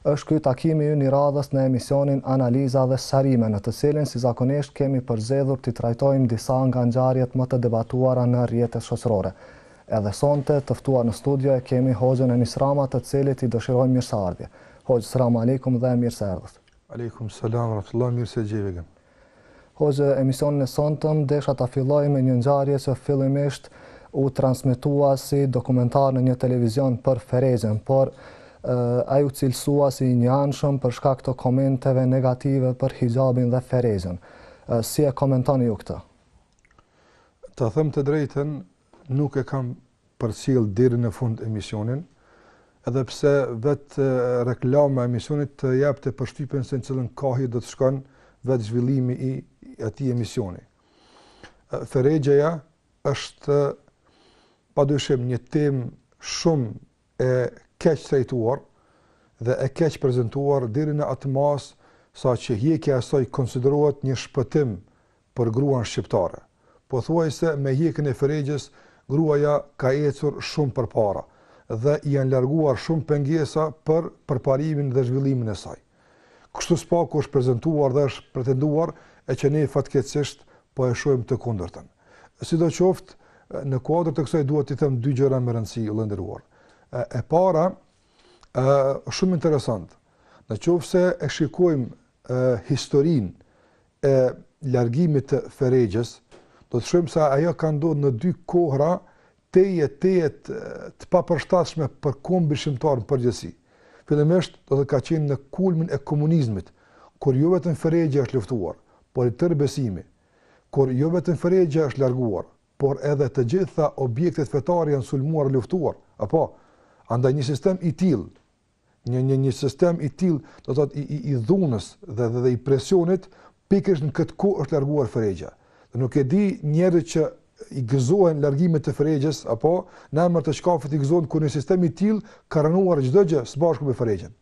Është ky takimi ynë i radhës në emisionin Analiza dhe Sqarime, në të cilin si zakonisht kemi përzgjedhur t'i trajtojmë disa nga ngjarjet më të debatuara në rrjetet shoqërore. Edhe sonte, të ftuar në studio e kemi Hoxhën Enis Rama të cilit i dëshirojmë mirëseardhje. Hoxhë, Selam Alejkum dhe mirë se erdhët. Alejkum Selam Rahmetullahi, mirë se ju gjeta. Hoxhë, emisionin e sontëm desha ta filloj me një ngjarje që fillimisht u transmetua si dokumentar në një televizion për Ferexhen, por ai u cilësua si i njëanshëm për shkak të komenteve negative për hixhabin dhe Ferexhen. Si e komentoni ju këtë? Të them të drejtën, Nuk e kam përcjellë deri në fund emisionin, edhe pse vetë reklama e emisionit të jepte përshtypjen se në cilën kahje do të shkon vetë zhvillimi i atij emisioni. Ferexhaja është padyshim një temë shumë e keqtrajtuar dhe e keqprezantuar deri në atë masë saqë hjekja e saj konsiderohet një shpëtim për gruan shqiptare. Pothuajse me hjekjen e Ferexhës gruaja ka ecur shumë përpara dhe i janë larguar shumë pengesa për përparimin dhe zhvillimin e saj. Kështu së paku është prezantuar dhe është pretenduar e që ne fatkeqësisht po e shohim të kundërtën. Sidoqoftë, në kuadër të kësaj dua t'i them dy gjëra me rëndësi, vëlla i nderuar. E para, ë shumë interesant. Në qoftë se e shikojmë historinë e largimit të Ferexhës, do të shohim se ajo ka ndodhur në dy kohëra tej e tej të papërshtatshme për kombin shqiptar në përgjithësi. Fillimisht do të thotë ka qenë në kulmin e komunizmit, kur jo vetëm Ferexhja është luftuar, por i tërë besimi, kur jo vetëm Ferexhja është larguar, por edhe të gjitha objektet fetare janë sulmuar e luftuar. Apo, andaj një sistem i tillë, Një një një sistem i tillë, do të thotë i i i dhunës dhe dhe dhe i presionit, pikërisht në këtë kohë është larguar Ferexhja. Dhe nuk e di njerëzit që i gëzohen largimit të Ferexhës apo në emër të çkafit i gëzohen kur një sistem i tillë ka rënuar çdo gjë së bashku me Ferexhën.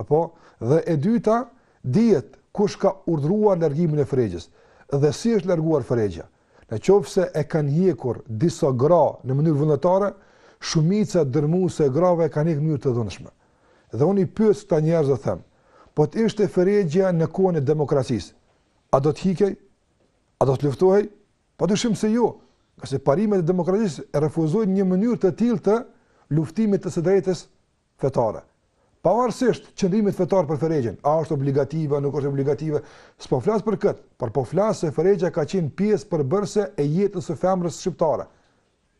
Apo dhe e dyta dihet kush ka urdhëruar largimin e Ferexhës dhe si është larguar Ferexhja. Në qoftë se e kanë hjekur disa gra në mënyrë vullnetare, shumica dërrmuese e grave e kanë hjekur në mënyrë të dhunshme. Dhe unë i pyes këta njerëz dhe them, Po të ishte Ferexhja në kohën e demokracisë, a do të hiqej? A do të luftohej? Padyshim se jo, ngase parimet e demokracisë e refuzojnë një mënyrë të tillë të luftimit të së drejtës fetare. Pavarësisht qëndrimit fetar për ferexhen, a është obligative, a nuk është obligative, s'po flas për këtë, por po flas se ferexhja ka qenë pjesë përbërëse e jetës së femrës shqiptare.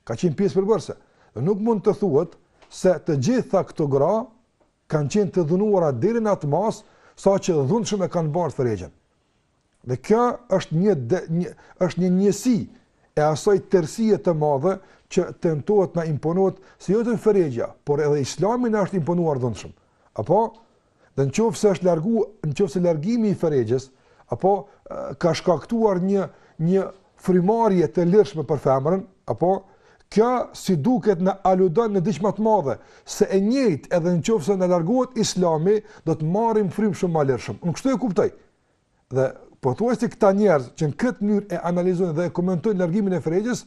Ka qenë pjesë përbërëse. Dhe nuk mund të thuhet se të gjitha këto gra kanë qenë të dhunuara deri në atë masë, saqë dhunshëm e kanë barë ferexhen. Dhe kjo është një një është një njësi e asaj tërësie të madhe që tentohet t'na imponohet se jo vetëm ferexhja, por edhe Islami na është imponuar dhunshëm. Apo dhe në qoftë se është largu, në qoftë se largimi i ferexhes apo ka shkaktuar një një frymëmarrje të lirshme për femrën, apo kjo si duket na aludon në diçka më të madhe, se e njëjtë edhe në qoftë se na largohet Islami, do të marrim frymë shumë më lirshëm. Unë kështu e kuptoj. Dhe pothuajse këta njerëz që në këtë mënyrë e analizojnë dhe e komentojnë largimin e ferexhes,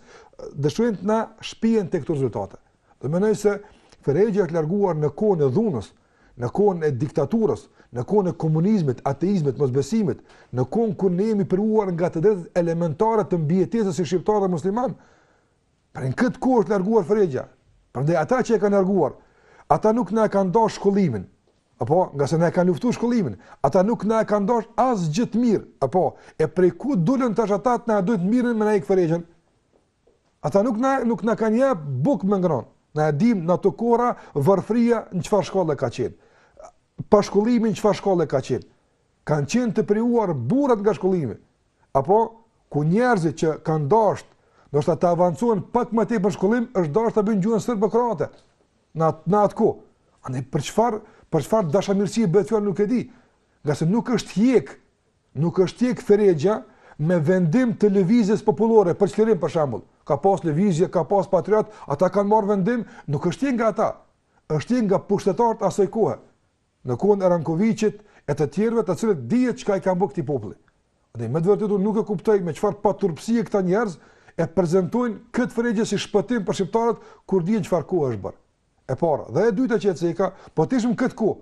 dëshirojnë të na shpijnë tek këto rezultate. Dhe mendoj se ferexhja është larguar në kohën e dhunës, në kohën e diktaturës, në kohën e komunizmit, ateizmit, mosbesimit, në kohën kur ne jemi privuar nga të drejtat elementare të mbijetesës si shqiptarë dhe muslimanë. Pra në këtë kohë është larguar ferexhja. Prandaj ata që e kanë larguar, ata nuk na e kanë dashtë shkollimin. Apo, ngase na e kanë luftu shkollimin, ata nuk na e kanë dashtë asgjë të mirë. Apo, e prej ku dolën tash ata të na e dojnë të mirën me na e hjek ferexhen? Ata nuk na nuk na kanë jap bukë me ngrënë. Na e dim në ato kohëra varfëria në çfarë shkalle ka qenë. Pashkollimi në çfarë shkalle ka qenë. Kanë qenë të privuar burrat nga shkollimi. Apo ku njerëzit që kanë dashur ndoshta të avancohen pak më tepër në shkollim, është dashur të bëjnë në gjuhën serbokroate. Në atë në atë kohë. Ani për çfarë për çfarë dashamirësi bëhet fjalë nuk e di. Ngase nuk është hjek Nuk është hjek ferexhja me vendim të lëvizjes popullore për çlirim për shembull. Ka pas lëvizje, ka pas patriotë, ata kanë marrë vendim, nuk është hjek nga ata. Është hjek nga pushtetarët e asaj kohe. Në kohën e Rankoviqit e të tjerëve të cilët dihet çka i kanë bërë këtij populli. Dhe me të vërtetë unë nuk e kuptoj me çfarë paturpësie këta njerëz e prezantojnë këtë ferexhe si shpëtim për shqiptarët kur dihet n'çfarë kohë është bërë. E para, dhe e dyta që e ceka, po t'ishim këtë kohë.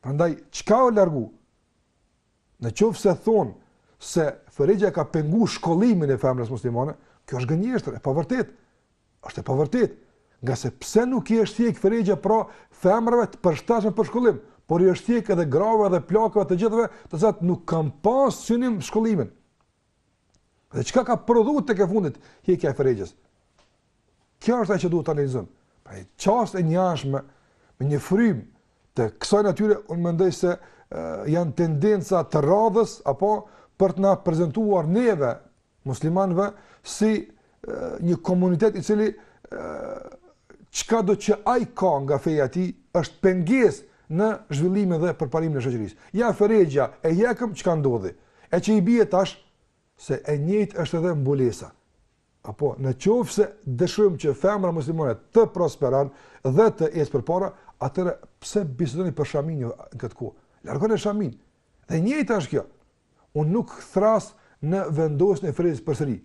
Prandaj pse u largu? Në qoftë se thonë se ferexhja ka pengu shkollimin e femrës muslimane, kjo është gënjeshtër, e pavërtetë. Është e pavërtetë. Ngase pse nuk i është hjek ferexhja pra femrave të përshtatshme për shkollim, por i është hjek edhe grave dhe plakave të gjithave, të cilat nuk kanë pas synim shkollimin. Dhe çka ka prodhuar tek e fundit hjekja e ferexhes. Kjo është ajo që duhet të analizojmë. Pra e qasje të njëanshme me një frymë të kësaj natyre, unë mendoj se e, janë tendenca të radhës apo për të na prezantuar neve muslimanëve si një komunitet i cili çka do që ai ka nga feja e tij është pengesë në zhvillimin dhe përparimin e shoqërisë. Ja ferexhenë e hjekëm çka ndodhi. E që i bie tash se e njëjtë është edhe mbulesa. Apo në qoftë se dëshirojmë që femra muslimane të prosperon dhe të ecë përpara, atëra pse bisedoni për shaminë në këtë kohë? Largoni shaminë. Dhe e njëjtë është kjo. Unë nuk thras në vendosjen e ferexhes përsëri.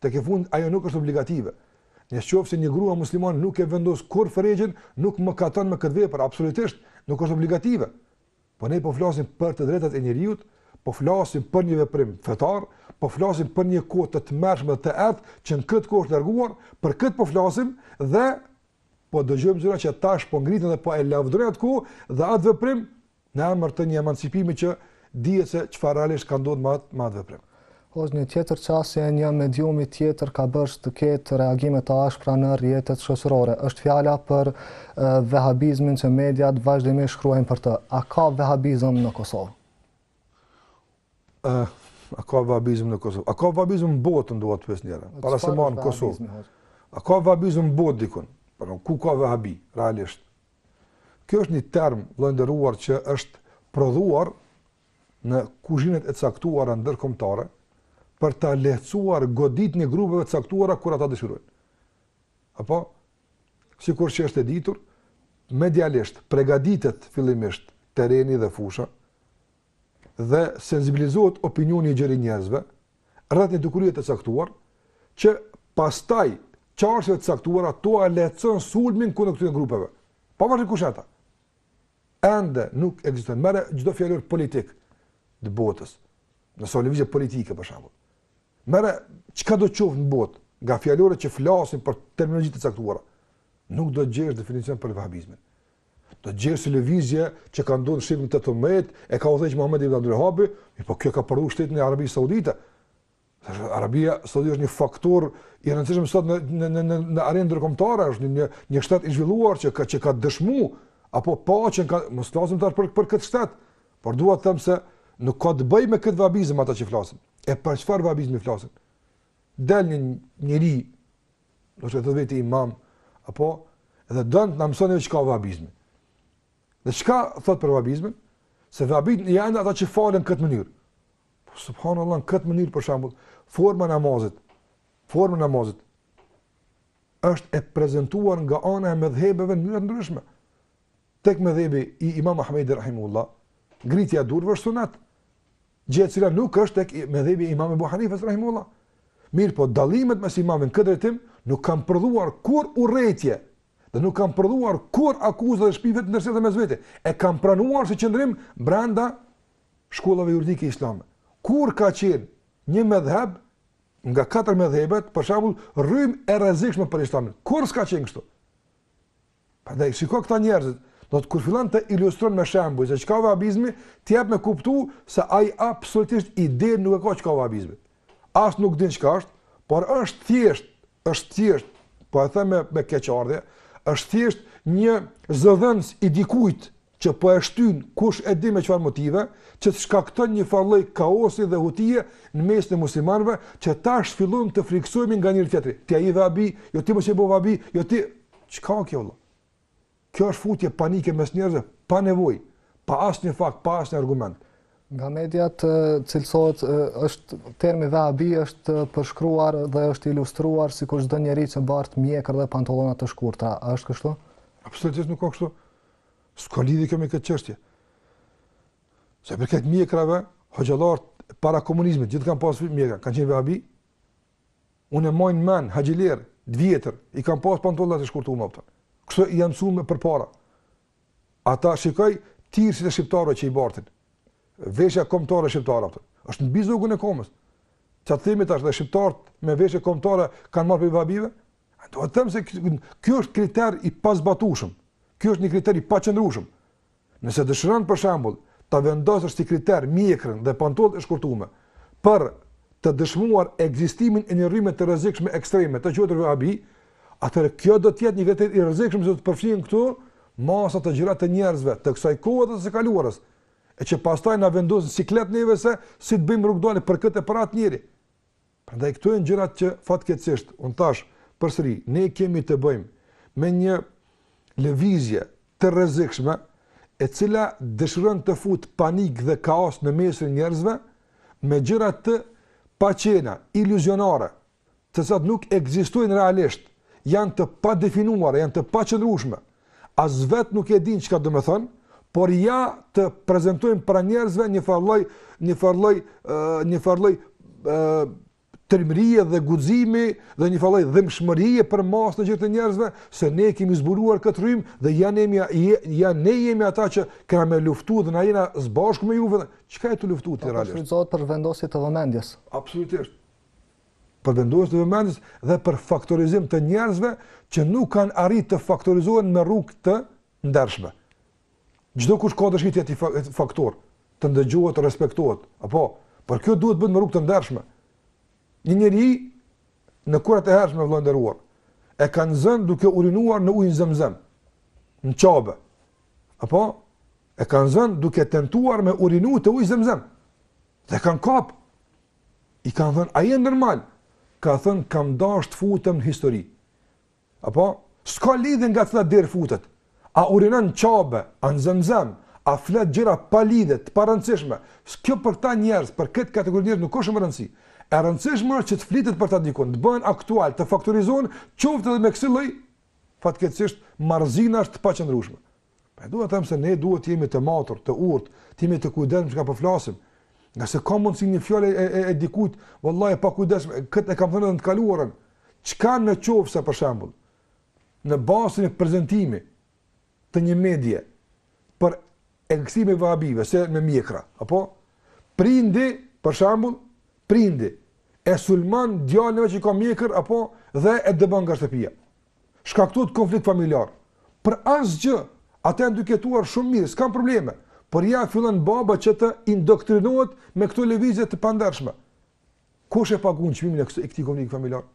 Tek e fundit, ajo nuk është obligative. Në qoftë se një grua muslimane nuk e vendos kurrë ferexhen, nuk mëkaton me këtë vepër, absolutisht, nuk është obligative. Po ne po flasim për të drejtat e njeriut, po flasim për një veprim fetar, po flasim për një kohë të tmerrshme të errët që në këtë kohë është larguar, për këtë po flasim dhe po dëgjojmë zëra që tash po ngriten dhe po e lavdërojnë atë kohë dhe atë veprim Në emër të një emancipimi që dihet se çfarë realisht ka ndodhur me atë me atë veprim. Edhe një tjetër qasje e një mediumi tjetër ka bërë që të ketë reagime të ashpra në rrjetet shoqërore. Është fjala për vehabizmin që mediat vazhdimisht shkruajnë për të. A ka vehabizëm në Kosovë? Uh, a ka vabizëm në Kosovë? A ka vabizëm në botë, më duhet të pyes njëherë, para se marr në Kosovë? A ka vabizëm në botë dikun? Pra po, ku ka vabi, realisht? Kjo është një term, vëllai i nderuar, që është prodhuar në kuzhinat e caktuara ndërkombëtare për ta lehtësuar goditjen e grupeve të caktuara kur ata dëshirojnë. Apo sikur që është e ditur, medialisht pregaditet fillimisht terreni dhe fusha, dhe senzibilizohet opinioni i gjerë i njerëzve rreth një dukurie të caktuar që pastaj qarqeve të caktuara t'ua lehtëson sulmin kundër këtyre grupeve. Pa marrë kush janë ata. Ende nuk ekziston merre çdo fjalor politik të botës. Nëse lëvizje politike për shembull. Merre çka do të qoftë në botë, nga fjalorët që flasin për terminologji të caktuara, nuk do të gjesh definicion për vahabizmin. Do ta gjesh si lëvizje që ka ndodhur në shekullin e 18 e ka udhëheqë Muhamed ibn Abdul Wahhab, e po kjo ka përfshi shtetin e Arabisë Saudite. Tash Arabia Saudite është një faktor i rëndësishëm sot në në në në, në arenë ndërkombëtare, është një një shtet i zhvilluar që ka që ka dëshmu apo nuk ka mos flasim tash për për këtë shtet, por dua të them se nuk ka të bëjë me këtë vabizëm ata që flasin. E për çfarë vabizmi flasin? Del një njeri do të thotë vetë imam apo edhe don të na mëson vetë çka është vabizmi. Dhe çka thot për vabizmin? Se vabit janë ata që falen në këtë mënyrë. Po subhanallahu në këtë mënyrë për shembull, forma e namazit, forma e namazit është e prezantuar nga ana e medhhebeve në mënyra të ndryshme. tek medhhebi i Imam Ahmedit Rahimehullah, ngritja e duarve është sunet, gjë e cila nuk është tek medhhebi i Imam Ebu Hanifes Rahimehullah. Mirëpo, dallimet mes imamëve në këtë drejtim nuk kanë prodhuar kurrë urrejtje, dhe nuk kanë prodhuar kurrë akuza dhe shpifje të ndërsjella mes vete, e kanë pranuar si qëndrim brenda shkollave juridike islame. Kur ka qenë një medhheb, nga katër medhhebet, për shembull, rrymë e rezikshme për islamin. Kur s'ka qenë kështu? Prandaj shiko këta njerëzit, do të kur fillon të ilustrojë me shembuj se çka â vehabizmi, të jep me kuptu se ai absolutisht ide nuk e ka çka â vehabizmi. As nuk din çka është, por është thjesht, është thjesht, po e them me me keqardhje, është thjesht një zëdhënës i dikujt që po e shtyn kush e di me çfarë motive, që të shkakton një farë lloj kaosi dhe hutie në mesin e muslimanëve, që tash fillojmë të frikësohemi nga njëri tjetri. Ti, ai vehabi, jo ti mos je bë vehabi, jo ti çka â kjo vëlla. Kjo është futje panike mes njerëzve pa nevojë, pa asnjë fakt, pa asnjë argument. Nga mediat cilësohet termi vehabi është përshkruar dhe është ilustruar sikur çdo njeri që bart mjekër dhe pantallona të shkurtra, a është kështu? Absolutisht nuk â kështu. S'ka lidhje kjo me këtë çështje. Sa i përket mjekrave, hoxhallarët para komunizmit, gjithë kanë pasur mjekra, kanë qenë vehabi, unë e maj në men, haxhilerët e vjetër, i kanë pasur pantollat e shkurtume, për shembull. Kështu i kanë çu më përpara. Ata shikoji tirqit e shqiptarëve që i bartin. Veshja kombëtare shqiptare, për shembull, është mbi zogun e komës. Ça të themi tash edhe shqiptarët me veshje kombëtare kanë marrë prej vehabive? Dua të them se ky është kriter i pazbatueshëm. Ky është një kriter i paqëndrueshëm. Nëse dëshiron për shembull ta vendosësh si kriter mjekrën dhe pantollat e shkurtuara për të dëshmuar ekzistimin e një rryme të rrezikshme ekstreme të quajtur vehabi, atëherë kjo do të jetë një kriter i rrezikshëm se do të përfshihen këtu masa të gjëra të njerëzve të kësaj kohe të së kaluarës e që pastaj na vendosin siklet neve se si të bëjmë rrugëdalje për këtë për atë njeri. Prandaj këto janë gjërat që fatkeqësisht, unë thashë përsëri, ne kemi të bëjmë me një lëvizje të rrezikshme, e cila dëshiron të futë panik dhe kaos në mesin e njerëzve me gjëra të paqena, iluzionare, të cilat nuk ekzistojnë realisht, janë të padefinuara, janë të paqëndrueshme, as vetë nuk e dinë çka do të thonë, por ja të prezantojmë para njerëzve një farlloj, një farlloj, një farlloj trimërie dhe guximi dhe një farlloj dhimbshmërie për masën e gjerë të njerëzve se ne kemi zbuluar këtë rrymë dhe ja ne jemi ja ne jemi ata që kemi me luftu dhe na jena së bashku me juve. Çka ke të luftosh ti realisht? Shfrytëzohet për zhvendosje të vëmendjes. Absolutisht. për vendosje të vëmendjes dhe për faktorizim të njerëzve që nuk kanë arrit të faktorizohen me rrugë të ndershme. Çdo kush ka dëshirë të jetë faktor, të ndëgjohet, të respektohet, apo por kjo duhet të bëhet me rrugë të ndershme. Një njeri në kohërat e hershme vëlla i nderuar e kanë zënë duke urinuar në ujin Zemzem në Qabe. Apo e kanë zënë duke tentuar me urinu te uji Zemzem. Dhe e kanë kapë. I kanë thënë, a je normal? Ka thënë, kam dashtë të futem në histori. Apo, s'ka lidhje nga çfarë dere futet. A urinon në Qabe, a në Zemzem, a flet gjëra pa lidhje, të parëndësishme. Se kjo për këta njerëz, për këtë kategori njerëz, nuk është me rëndësi. E rëndësishme është që të flitet për ta dikun, të bëhen aktualë, të faktorizohen, qoftë edhe me kësi lloj, fatkeqësisht, marrëzirash të paqëndrueshme. Pra dua të them se ne duhet të jemi të matur, të urtë, të jemi të kujdesshëm çka po flasim. Ngase ka mundësi një fjalë e, e, e dikujt, vëlla, e pakujdesshme, këtë e kam thënë në të kaluarën, çka në qoftë se për shembul, në bazën e prezantimit të një medie për ekzistimin e vehabive, se me mjekra, apo, prindi, për shembul, prindi, e sulmon djalin e vet që ka mjekër, apo, dhe e dëbon nga shtëpia. shkaktohet konflikt familjar. Për asgjë, ata janë duke jetuar shumë mirë, s'kanë probleme, por ja fillon baba që të indoktrinohet me këto lëvizje të pandershme. Kush e pagun çmimin e këtij konflikti familjar?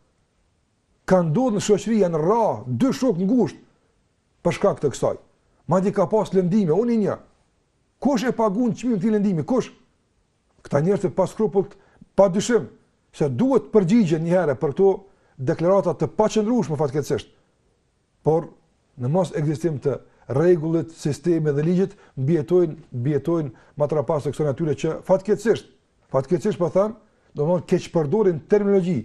Ka ndodh në shoqëri, janë rrah dy shokë të ngushtë për shkak të kësaj. Madje ka pas lëndime, unë i njoh. Kush e pagun çmimin e këtij lëndimi? Kush? Këta njerëz të paskrupullt padyshim se duhet të përgjigjen një herë për këto deklarata të paqëndrueshme fatkeqësisht. Por në mos ekzistim të rregullit, sistemit dhe ligjit mbijetojnë mbijetojnë matrapazë të kësaj natyre që fatkeqësisht, fatkeqësisht po them, domthonë keqpërdorin terminologji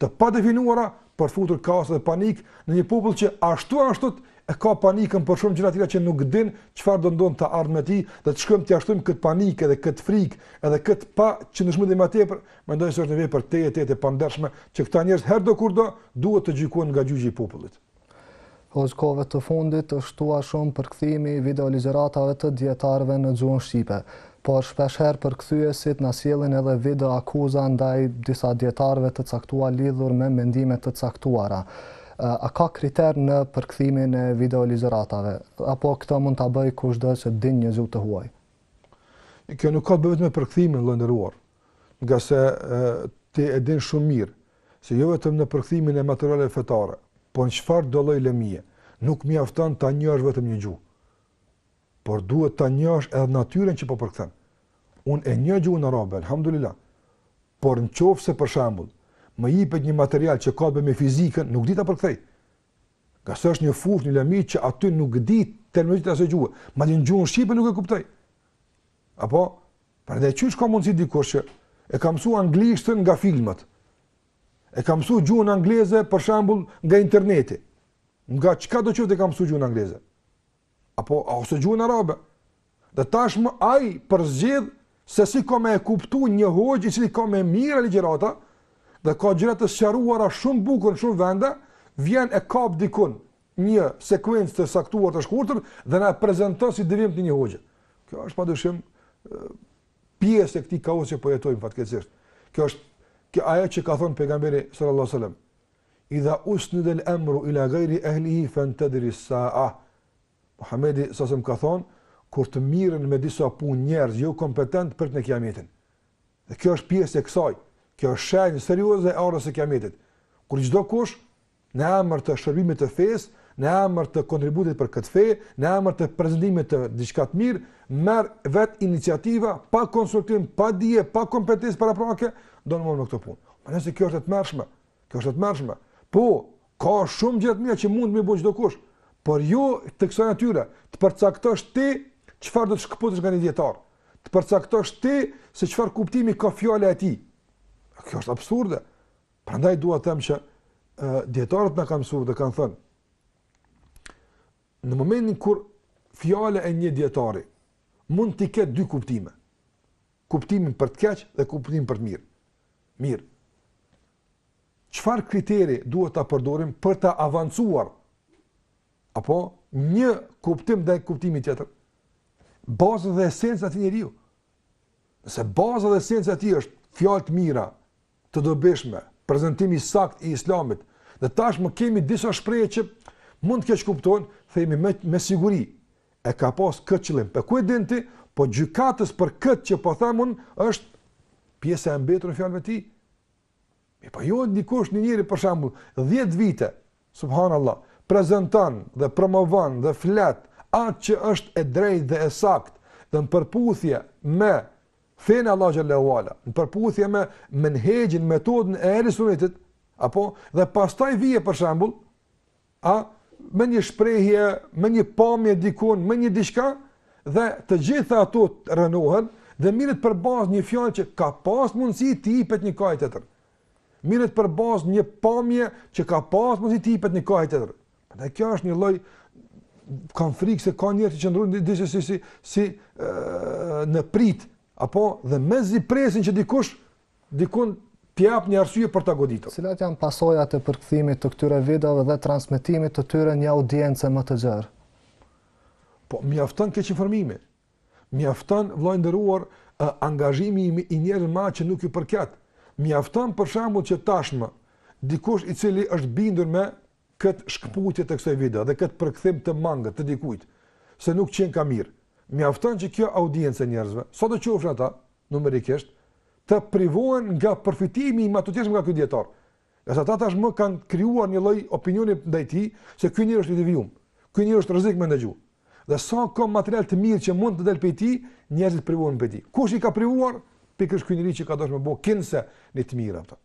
të padefinuara për futur kaos dhe panik në një popull që ashtu e ashtu e ka panikën për shumë gjëra tjera që nuk din çfarë do ndodhë në të ardhmen me të dhe të shkojmë t'ia shtojmë këtë panik edhe këtë frikë edhe këtë paqëndrueshmëri edhe ma tepër mendoj se është një vepër tejet e pandershme që këta njerëz herëdokurdo duhet të gjykohen nga gjyqi i popullit. Gjatë kohëve të fundit është shtuar shumë përkthimi i videoligjëratave të dijetarëve në gjuhën shqipe, por shpeshherë përkthyesit na sjellin edhe video-akuza ndaj disa dijetarëve të caktuar lidhur me mendime të caktuara. A ka kriter në përkthimin e videoligjëratave, apo këtë mund ta bëjë kushdo që din një gjuhë të huaj? Kjo nuk ka të bëjë vetëm me përkthimin, vëllai i nderuar. nga se ti e din shumë mirë, se jo vetëm në përkthimin e materialeve fetare, po në çfarëdo lloj lëmie, nuk mjafton ta njohësh vetëm një gjuhë, por duhet ta njohësh edhe natyrën që po përkthen. Unë e njoh gjuhën arabe, alhamdulillah, por në qoftë se për shembull, më jipet një material që ka të bëjë me fizikën, nuk di ta përkthej. Ngase është një fushë, një lëmi që aty nuk di terminologjitë e asaj gjuhe, madje në gjuhën shqipe nuk e kuptoj. Apo, prandaj qysh ka mundësi dikush që e ka mësuar anglishten nga filmat. E ka mësuar gjuhën angleze për shembull nga interneti. Nga çkado qoftë e ka mësuar gjuhën angleze? Apo ose gjuhën arabe. Dhe tashmë ai përzgjedh se si ka me e kuptu një hoxhë i cili ka me mijëra ligjërata dhe ka gjëra të sqaruara shumë bukur në shumë vende, vjen e kap dikun, një sekuencë të caktuar të shkurtër dhe na e prezanton si devijim të një hoxhe. Kjo është padyshim pjesë e këtij kaosi që po jetojmë fatkeqësisht. Kjo është kjo ajo që ka thënë pejgamberi sallallahu alajhi wasallam. Idha usnid al-amru ila ghayri ahlihi fantadhir as-sa'a. Muhamedi salallahu alejhi ve selem ka thon kur të mirren me disa punë njerëz jo kompetentë, prite kiametin. Dhe kjo është pjesë e kësaj. Kjo është shenjë serioze e orës së kiametit. Kur çdokush në emër të shërbimit të fesë, në emër të kontributit për këtë fe, në emër të prezantimit të diçka të mirë, merr vetiniciativa pa konsultim, pa dije, pa kompetencë paraprake, do të merret me këtë punë. Domethënë se kjo është e tmerrshme, kjo është e tmerrshme. Po, ka shumë gjëra të mira që mund t'i bëjë çdokush, por jo të kësaj natyre, të përcaktosh ti çfarë do të shkëputësh nga një dietar, të përcaktosh ti se çfarë kuptimi ka fjala e tij. Kjo është absurde. Prandaj dua të them që dietarët na kanë mësuar dhe kanë thënë në momentin kur fjala e një dietari mund të ketë dy kuptime. Kuptimin për të keq dhe kuptimin për të mirë. Mirë. Çfarë kriteri duhet ta përdorim për ta avancuar apo një kuptim ndaj kuptimit tjetër? Baza dhe esenca e atij njeriu. Nëse baza dhe esenca e tij është fjalë të mira, të dobishme, prezantim i saktë i Islamit. Dhe tashmë kemi disa shprehje që mund të keqkuptohen, themi me me siguri e ka pas këtë qëllim. Po ku e din ti? Po gjykatës për këtë që po them unë është pjesa e mbetur e fjalëve të tij. Mirëpo jo dikush, një njeri për shembull 10 vite, subhanallahu, prezanton dhe promovon dhe flet atë që është e drejtë dhe e saktë dhe në përputhje me fenë e Allahut xhel-le ue ala, në përputhje me menhexhin, metodën e ehli sunetit, apo dhe pastaj vije për shembull, a me një shprehje, me një pamje dikund, me një diçka dhe të gjitha ato rënohen dhe merret për bazë një fjalë që ka pas mundësi të jepet një kahje tjetër. Merret për bazë një pamje që ka pas mundësi t'i jepet një kahje tjetër. Prandaj kjo është një lloj kam frikë se ka njerëz që qëndrojnë disi si si si ë në pritë apo dhe mezi presin që dikush dikund të jap një arsye për ta goditur. Cilat janë pasojat e përkthimit të këtyre videove dhe transmetimit të tyre një audiencë më të gjerë? Po mjafton keqinformimi. Mjafton vëlla i nderuar angazhimi i njerëzve me atë që nuk iu përket. Mjafton për shembull që tashmë dikush i cili është bindur me këtë shkëputje të kësaj video dhe këtë përkthim të mangët të dikujt se nuk qenka mirë. Mjafton që kjo audiencë e njerëzve, sado qofshin ata numerikisht, të privohen nga përfitimi i matutjeshëm nga ky dijetar. Ngase ata tashmë kanë krijuar një lloj opinioni ndaj tij, se ky njeri është i devijuar. Ky njeri është rrezik me ndëgju. Dhe sa ka material të mirë që mund të dalë prej tij, njerëzit privohen prej tij. Kush i ka privuar? Pikërisht ky njeri që ka dashur me bo kinse në të mirën atë.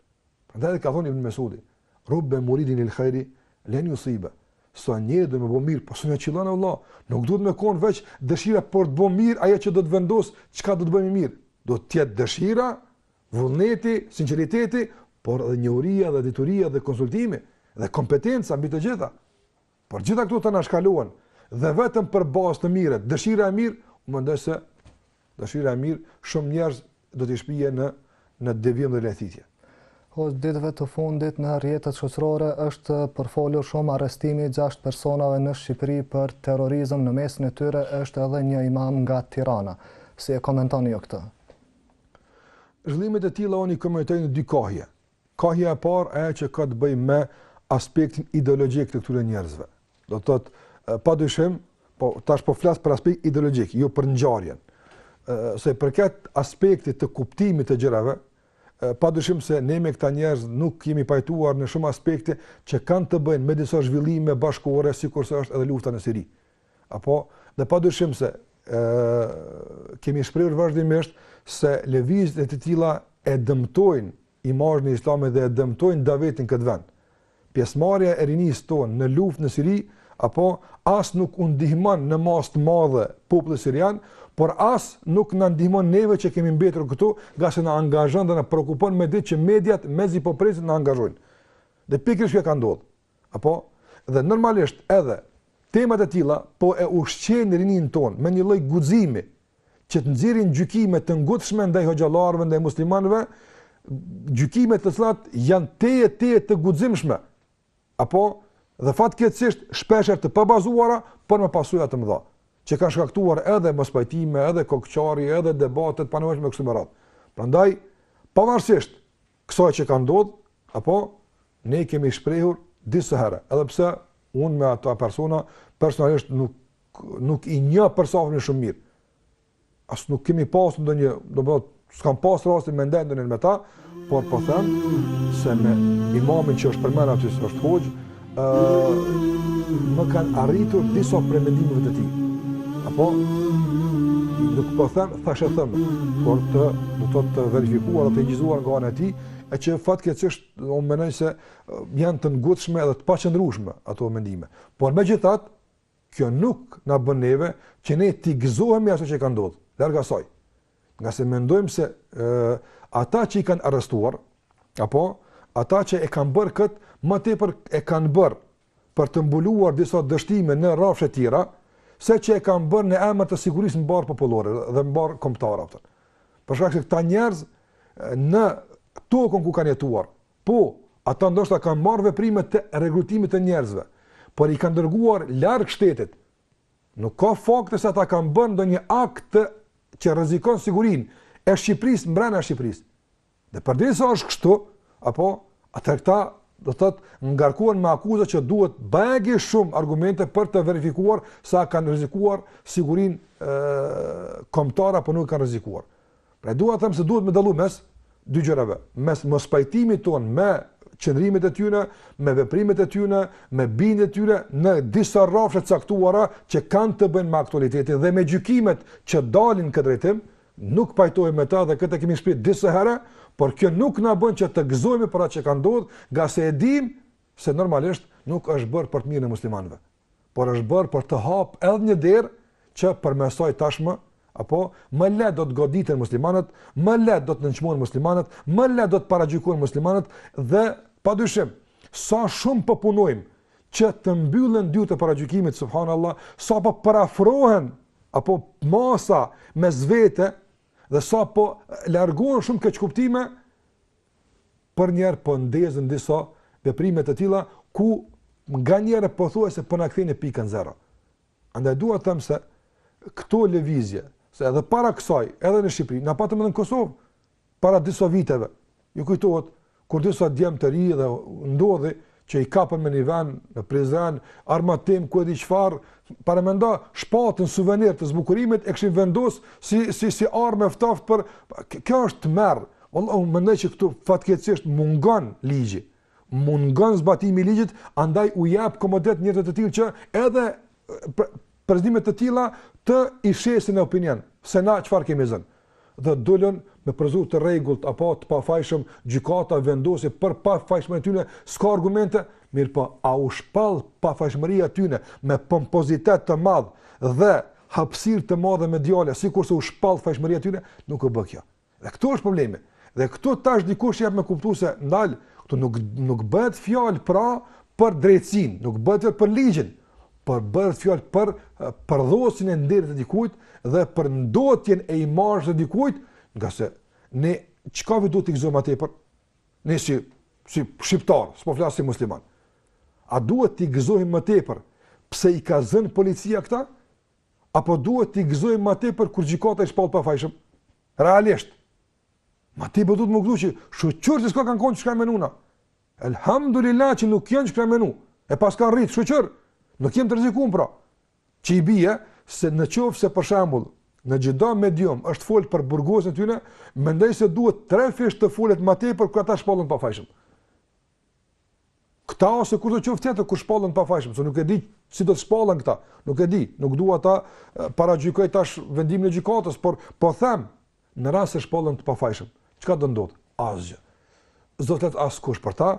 Prandaj ka thënë Ibn Mesudi, "Rubbe muridin il khairi len yusiba." Sa njeri do me bo mirë, po s'ia qillon Allah. Nuk duhet me konë veç dëshira për të bo mirë ajo që do të vendos çka do të bëjmë mirë. Do të jetë dëshira Vullneti, sinqeriteti, por edhe njohuria dhe dituria dhe konsultimi dhe kompetenca mbi të gjitha. Po gjitha këto të anashkalohen dhe vetëm për bazë të merret dëshira e mirë, u mendoj se dëshira e mirë shumë njerëz do t'i shpie në në devijim dhe lajthitje. Hoxhë, ditëve të fundit në rrjetet shoqërore është përfolur shumë arrestimi i gjashtë personave në Shqipëri për terrorizëm, në mesin e tyre është edhe një imam nga Tirana. Si e komentoni ju këtë? Zhvillimet e tilla unë i komentoj në dy kahje. Kahja e parë ajo që ka të bëjë me aspektin ideologjik të këtyre njerëzve. Do të thotë, pa dyshim, po tash po flas për aspekt ideologjik, jo për ngjarjen. Ëh, sa i përket aspektit të kuptimit të gjërave, pa dyshim se ne me këta njerëz nuk jemi pajtuar në shumë aspekte që kanë të bëjnë me disa zhvillime bashkëkohore sikurse është edhe lufta në Siri. Apo, dhe pa dyshim se ë kemi shprehur vazhdimisht se lëvizjet e të tilla e dëmtojnë imazhin e Islamit dhe e dëmtojnë davetin këtë vend. Pjesëmarrja e rinisë tonë në luftë në Siri apo as nuk u ndihmon në masë të madhe popullit sirian, por as nuk na ndihmon neve që kemi mbetur këtu, ngase na angazhon dhe na preokupon me ditë që mediat mezi po presin të na angazhojnë. Dhe pikërisht kjo ka ndodhur. Apo dhe normalisht edhe temat e tilla po e ushqejnë rininë tonë me një lloj guximi që të nxjerrin gjykime të ngutshme ndaj hoxhallarëve ndaj muslimanëve, gjykime të cilat janë teje teje të guximshme. Apo dhe fatkeqësisht shpesh herë të pabazuara, por me pasoja të mëdha, që kanë shkaktuar edhe mospajtime, edhe kokëçarje, edhe debate të panevojshme kështu me radhë. Prandaj, pavarësisht kësaj që ka ndodhur, apo ne kemi shprehur disa herë, edhe pse unë me ata persona personalisht nuk nuk i njoh personin shumë mirë. As nuk kemi pas ndonjë, do të thotë, s'kam pas rastin me ndejt ndonjëherë me ta, por po them se me imamin që është përmend aty se është hoxhë, më kanë arritur disa prej mendimeve të tij. Apo nuk po them thashetheme, por do të thotë të verifikuar edhe të incizuar nga ana e tij, e që fatkeqësisht unë mendoj se janë të ngutshme dhe të paqëndrueshme ato mendime. Por megjithatë, Kjo nuk na bën neve që ne t'i gëzohemi asaj që ka ndodhur, larg asaj. Ngase mendojmë se ë ata që i kanë arrestuar apo ata që e kanë bërë kët, më tepër e kanë bërë për të mbuluar disa dështime në rrafshe të tjera, se që e kanë bërë në emër të sigurisë mbarëpopullore dhe mbarëkombëtare apo. Për shkak se këta njerëz në tokën ku kanë jetuar, Po, ata ndoshta kanë marrë veprime të rekrutimit të njerëzve, por i kanë dërguar larg shtetit. Nuk ka fakte se ata kanë bërë ndonjë akt që rrezikon sigurinë e Shqipërisë mbrenda Shqipërisë. Dhe përderisa është kështu, apo atëherë këta do të thotë ngarkohen me akuza që duhet bajagi shumë argumente për të verifikuar sa kanë rrezikuar sigurinë kombëtare apo nuk kanë rrezikuar. Pra dua të them se duhet me dallu mes dy gjërave, mes mospajtimit tonë me qëndrimet e tyre, me veprimet e tyre, me bindjet e tyre në disa rrafshe të caktuara që kanë të bëjnë me aktualitetin dhe me gjykimet që dalin në këtë drejtim, nuk pajtohemi me ta dhe këtë e kemi shprehur disa herë, por kjo nuk na bën që të gëzohemi për atë që ka ndodhur, ngase e dimë se normalisht nuk është bërë për të mirën e muslimanëve. por është bërë për të hap edhe një derë që përmes saj tashmë apo më lehtë do të goditen muslimanët, më lehtë do të nënçmohen muslimanët, më lehtë do të paragjykohen muslimanët dhe padyshim sa shumë po punojmë që të mbyllen dyert e paragjykimit subhanallah, sapo përafrohen apo masa mes vete dhe sapo largohen shumë keqkuptime, përnjëherë po ndezen disa veprime të tilla ku nganjëherë pothuajse po na kthejnë në pikën zero. Andaj dua të them se këto lëvizje, se edhe para kësaj, edhe në Shqipëri, ne patëm edhe në Kosovë para disa viteve. Ju kujtohet kur disa djem të rinj dhe ndodhi që i kapën me një vend, në Prizren, armatim, ku e di çfarë, paramendo, shpatën suvenir të zbukurimit, e kishin vendos si, si, si armë e ftoftë për, kjo është tmerr, Allah, unë mendoj që këtu fatkeqësisht mungon ligji, mungon zbatimi i ligjit, andaj u jep komoditet njerëzve të tillë që edhe Përgjime të tilla t'i shesin në opinion se na çfarë kemi zënë. Dhe dolën me një fjalë të rregullt apo të pafajshëm, gjykata vendosi për pafajshmërinë e tyne, s'ka argumente, mirëpo a u shpall pafajshmëria e tyne me pompozitet të madh dhe hapësirë të madhe mediale sikurse u shpall fajshmëria e tyne? Nuk u bë kjo. Dhe këtu është problemi. Dhe këtu tash dikush jep me kuptuar se ndal, këtu nuk nuk bëhet fjalë pra për drejtësinë, nuk bëhet fjalë për ligjin, por bëhet fjalë për përdhosjen e nderit të dikujt dhe për ndotjen e imazhit të dikujt, ngase ne çka duhet të gëzojë më tepër ne si si shqiptar, s'po flas si musliman. A duhet të gëzohemi më tepër pse i ka zënë policia këta? apo duhet të gëzohemi ma tepër kur gjykata i shpall të pafajshëm? Realisht. Ma tepër po duhet me u gëzu që shyqyr që s'paskan konë qysh kem menu na. Elhamdulillah që nuk janë qysh kem menu. E paskan rrejtë, shyqyr. Nuk jem të rrezikum pra. Që i bie se në qoftë se për shembull, në çdo medium është folë për burgosjen e tyne, mendoj se duhet trefisht të flitet ma tepër kur ata shpallen të pafajshëm. Këta ose kushdo qoftë tjetër kur shpallen të pafajshëm, se nuk e di si do të shpallen këta. Nuk e di, nuk dua ta paragjykoj tash vendimin e gjykatës, por po them në rast se shpallen të pafajshëm, çka do ndodh? Asgjë. S'do flet askush për ta,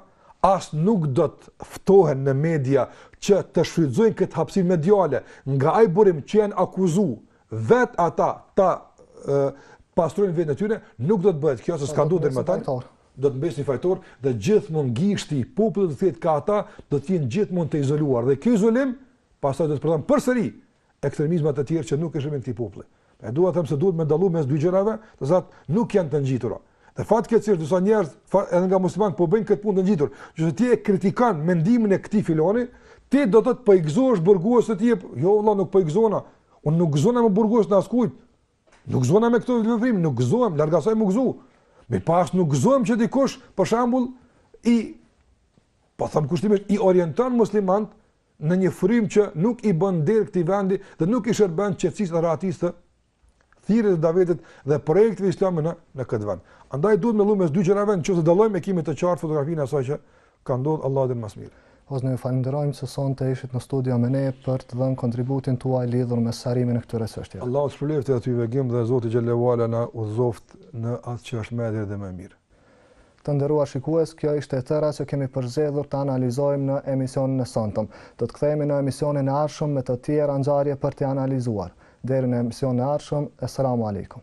as nuk do të ftohen në media që të shfrytëzojnë këtë hapësirë mediale nga ai burim që janë akuzu vet ata ta pastrojnë veten e tyre, nuk do të bëhet kjo se s'ka ndodhur deri tani. do të mbesin fajtorë dhe gjithmonë gishti i popullit do të thjet ka ata do të jenë gjithmonë të izoluar dhe ky izolim pastaj do të prodhon përsëri ekstremizma të tjerë që nuk i shërbejnë këtij populli. E dua të them se duhet me dallu mes dy gjërave, se ato nuk janë të ngjitura. Dhe fatkeqësisht disa njerëz edhe nga muslimanët po bëjnë këtë punë të ngjitur. Nëse ti e kritikon mendimin e këtij filoni, ti domethënë po i gëzohesh burgosjes së tij. Jo vëlla, nuk po i gëzohna. Unë nuk gëzohna me burgosjen e askujt. Nuk gëzohna me këto veprime, nuk gëzohem, larg asaj me u gëzu. Mirëpo as nuk gëzohem që dikush, për shembull, i po them kushtimisht i orienton muslimanët në një frymë që nuk i bën nder këtij vendi dhe nuk i shërben qetësisë dhe rahatisë të thirrjes së davetit dhe projektit të Islamit në në këtë vend. Andaj duhet me dallu mes dy gjërave, nëse dallojmë e kemi të qartë fotografinë e asaj që Ka ndodh Allahu e din ma s'miri. Vëllezër ju falënderojmë që sonte ishit në studio me ne për të dhënë kontributin tuaj lidhur me sqarimin e këtyre çështjeve. Allahu të shpërbleftë edhe ty Begim dhe Zoti xhele ue ala na udhëzoftë në atë që është më e drejtë dhe më e mirë. Të nderuar shikues, kjo ishte e tëra që kemi përzgjedhur të analizojmë në emisionin e sontëm. Do të kthehemi në emisionin e ardhshëm me të tjera ngjarje për t'i analizuar. Deri në emisionin e ardhshëm, Esselamu Alejkum.